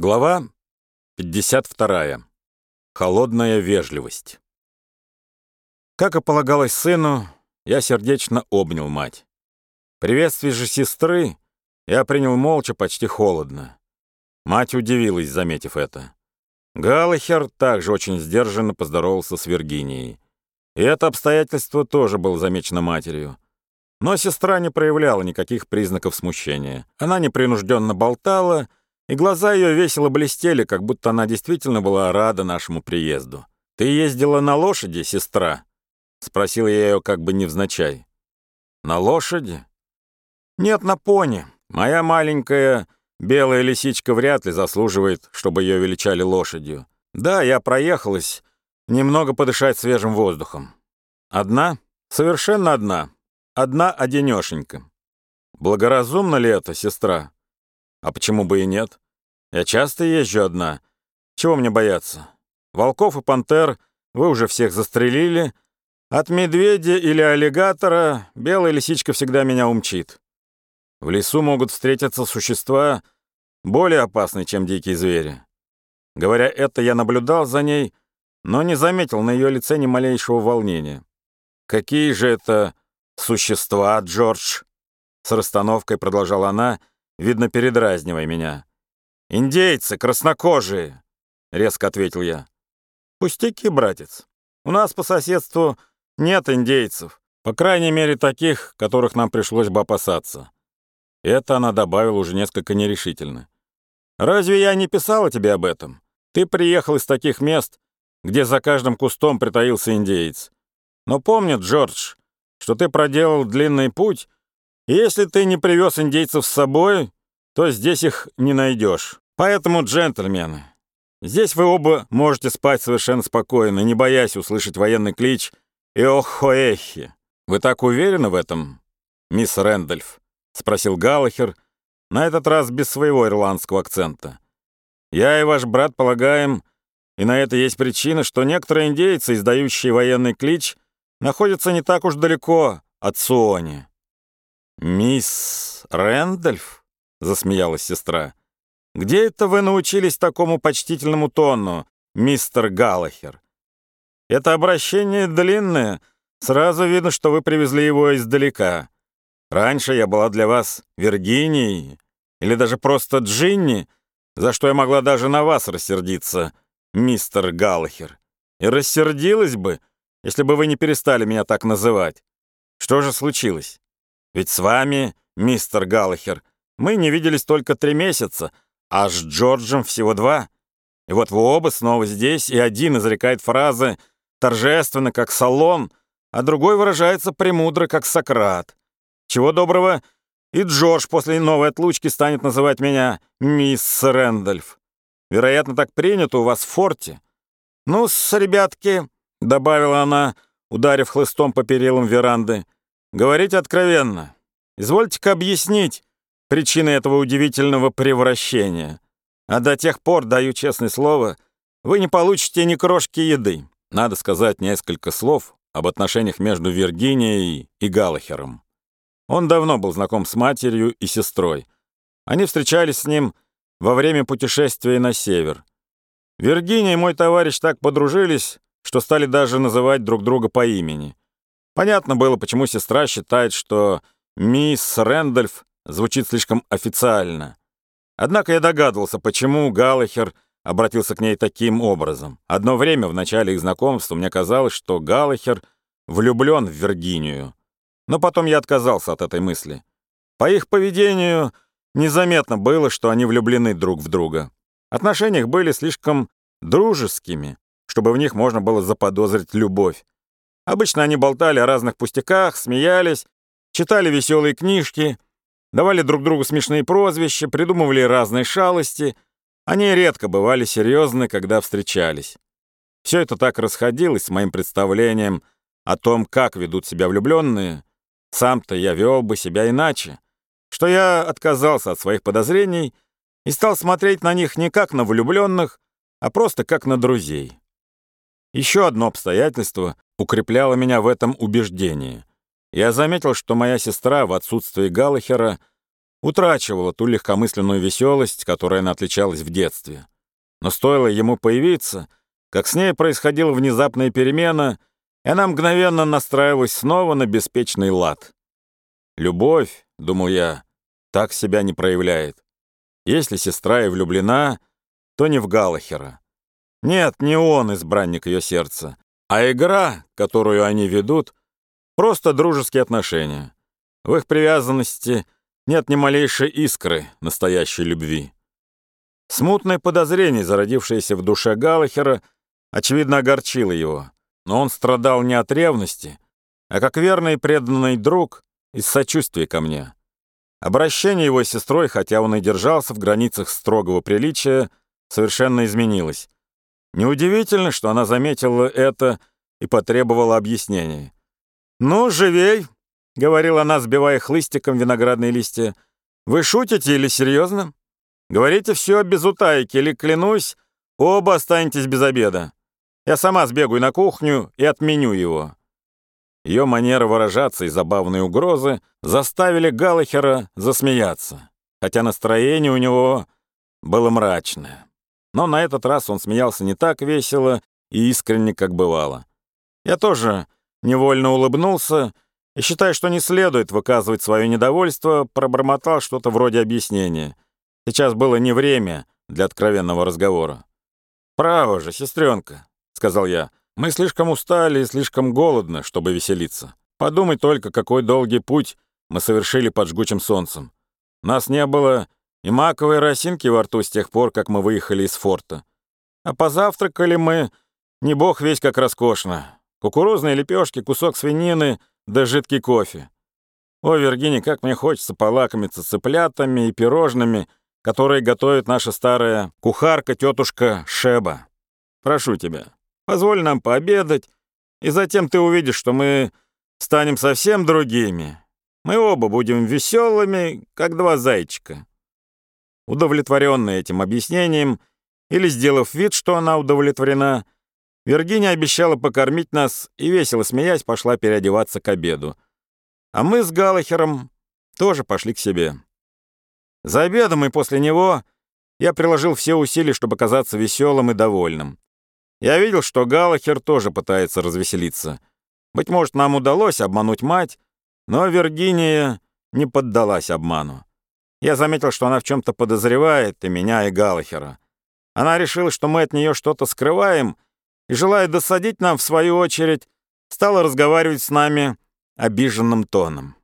Глава 52. Холодная вежливость. Как и полагалось сыну, я сердечно обнял мать. Приветствие же сестры я принял молча, почти холодно. Мать удивилась, заметив это. Галлахер также очень сдержанно поздоровался с Виргинией. И это обстоятельство тоже было замечено матерью. Но сестра не проявляла никаких признаков смущения. Она непринужденно болтала, и глаза ее весело блестели, как будто она действительно была рада нашему приезду. «Ты ездила на лошади, сестра?» — спросил я ее как бы невзначай. «На лошади?» «Нет, на пони. Моя маленькая белая лисичка вряд ли заслуживает, чтобы ее величали лошадью. Да, я проехалась, немного подышать свежим воздухом. Одна? Совершенно одна. Одна-одинешенька. Благоразумно ли это, сестра?» А почему бы и нет? Я часто езжу одна. Чего мне бояться? Волков и пантер вы уже всех застрелили. От медведя или аллигатора белая лисичка всегда меня умчит. В лесу могут встретиться существа более опасные, чем дикие звери. Говоря это, я наблюдал за ней, но не заметил на ее лице ни малейшего волнения. «Какие же это существа, Джордж?» С расстановкой продолжала она, видно, передразнивая меня. «Индейцы, краснокожие!» — резко ответил я. «Пустяки, братец. У нас по соседству нет индейцев, по крайней мере, таких, которых нам пришлось бы опасаться». Это она добавила уже несколько нерешительно. «Разве я не писала тебе об этом? Ты приехал из таких мест, где за каждым кустом притаился индеец. Но помни, Джордж, что ты проделал длинный путь, если ты не привез индейцев с собой, то здесь их не найдешь. Поэтому, джентльмены, здесь вы оба можете спать совершенно спокойно, не боясь услышать военный клич «Иохоэхи». Вы так уверены в этом, мисс Рэндольф? — спросил Галлахер, на этот раз без своего ирландского акцента. «Я и ваш брат полагаем, и на это есть причина, что некоторые индейцы, издающие военный клич, находятся не так уж далеко от Суони. «Мисс Рэндольф?» — засмеялась сестра. «Где это вы научились такому почтительному тону, мистер Галлахер? Это обращение длинное, сразу видно, что вы привезли его издалека. Раньше я была для вас Виргинией или даже просто Джинни, за что я могла даже на вас рассердиться, мистер Галлахер. И рассердилась бы, если бы вы не перестали меня так называть. Что же случилось? Ведь с вами, мистер Галлахер, мы не виделись только три месяца, а с Джорджем всего два. И вот вы оба снова здесь, и один изрекает фразы торжественно, как Салон, а другой выражается премудро, как Сократ. Чего доброго, и Джордж после новой отлучки станет называть меня мисс Рэндольф. Вероятно, так принято у вас в форте. Ну-с, ребятки, — добавила она, ударив хлыстом по перилам веранды, — Говорить откровенно. Извольте-ка объяснить причины этого удивительного превращения. А до тех пор, даю честное слово, вы не получите ни крошки еды. Надо сказать несколько слов об отношениях между Виргинией и Галлахером. Он давно был знаком с матерью и сестрой. Они встречались с ним во время путешествия на север. Виргиния и мой товарищ так подружились, что стали даже называть друг друга по имени. Понятно было, почему сестра считает, что «мисс Рэндольф» звучит слишком официально. Однако я догадывался, почему Галлахер обратился к ней таким образом. Одно время в начале их знакомства мне казалось, что Галлахер влюблен в Виргинию. Но потом я отказался от этой мысли. По их поведению незаметно было, что они влюблены друг в друга. Отношения были слишком дружескими, чтобы в них можно было заподозрить любовь. Обычно они болтали о разных пустяках, смеялись, читали веселые книжки, давали друг другу смешные прозвища, придумывали разные шалости. Они редко бывали серьезны, когда встречались. Все это так расходилось с моим представлением о том, как ведут себя влюбленные. Сам-то я вел бы себя иначе, что я отказался от своих подозрений и стал смотреть на них не как на влюбленных, а просто как на друзей. Еще одно обстоятельство укрепляло меня в этом убеждении. Я заметил, что моя сестра в отсутствие Галлахера утрачивала ту легкомысленную веселость, которой она отличалась в детстве. Но стоило ему появиться, как с ней происходила внезапная перемена, и она мгновенно настраивалась снова на беспечный лад. «Любовь», — думал я, — так себя не проявляет. Если сестра и влюблена, то не в Галахера. Нет, не он избранник ее сердца, а игра, которую они ведут, просто дружеские отношения. В их привязанности нет ни малейшей искры настоящей любви. Смутное подозрение, зародившееся в душе Галахера, очевидно огорчило его, но он страдал не от ревности, а как верный и преданный друг из сочувствия ко мне. Обращение его с сестрой, хотя он и держался в границах строгого приличия, совершенно изменилось. Неудивительно, что она заметила это и потребовала объяснений. «Ну, живей!» — говорила она, сбивая хлыстиком виноградные листья. «Вы шутите или серьезно? Говорите все без утайки, или, клянусь, оба останетесь без обеда. Я сама сбегаю на кухню и отменю его». Ее манера выражаться и забавные угрозы заставили Галлахера засмеяться, хотя настроение у него было мрачное. Но на этот раз он смеялся не так весело и искренне, как бывало. Я тоже невольно улыбнулся и, считая, что не следует выказывать свое недовольство, пробормотал что-то вроде объяснения. Сейчас было не время для откровенного разговора. «Право же, сестренка», — сказал я, — «мы слишком устали и слишком голодны, чтобы веселиться. Подумай только, какой долгий путь мы совершили под жгучим солнцем. Нас не было и маковой росинки во рту с тех пор, как мы выехали из форта. А позавтракали мы, не бог весь как роскошно. Кукурузные лепешки, кусок свинины да жидкий кофе. О, Виргиния, как мне хочется полакомиться цыплятами и пирожными, которые готовит наша старая кухарка тетушка Шеба. Прошу тебя, позволь нам пообедать, и затем ты увидишь, что мы станем совсем другими. Мы оба будем веселыми, как два зайчика. Удовлетворенная этим объяснением, или сделав вид, что она удовлетворена, Виргиния обещала покормить нас и, весело смеясь, пошла переодеваться к обеду. А мы с Галахером тоже пошли к себе. За обедом и после него я приложил все усилия, чтобы казаться веселым и довольным. Я видел, что Галахер тоже пытается развеселиться. Быть может, нам удалось обмануть мать, но Виргиния не поддалась обману. Я заметил, что она в чем-то подозревает и меня, и Галахера. Она решила, что мы от нее что-то скрываем, и, желая досадить нам, в свою очередь, стала разговаривать с нами обиженным тоном.